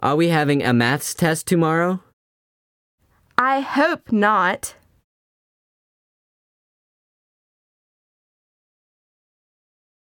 Are we having a maths test tomorrow? I hope not.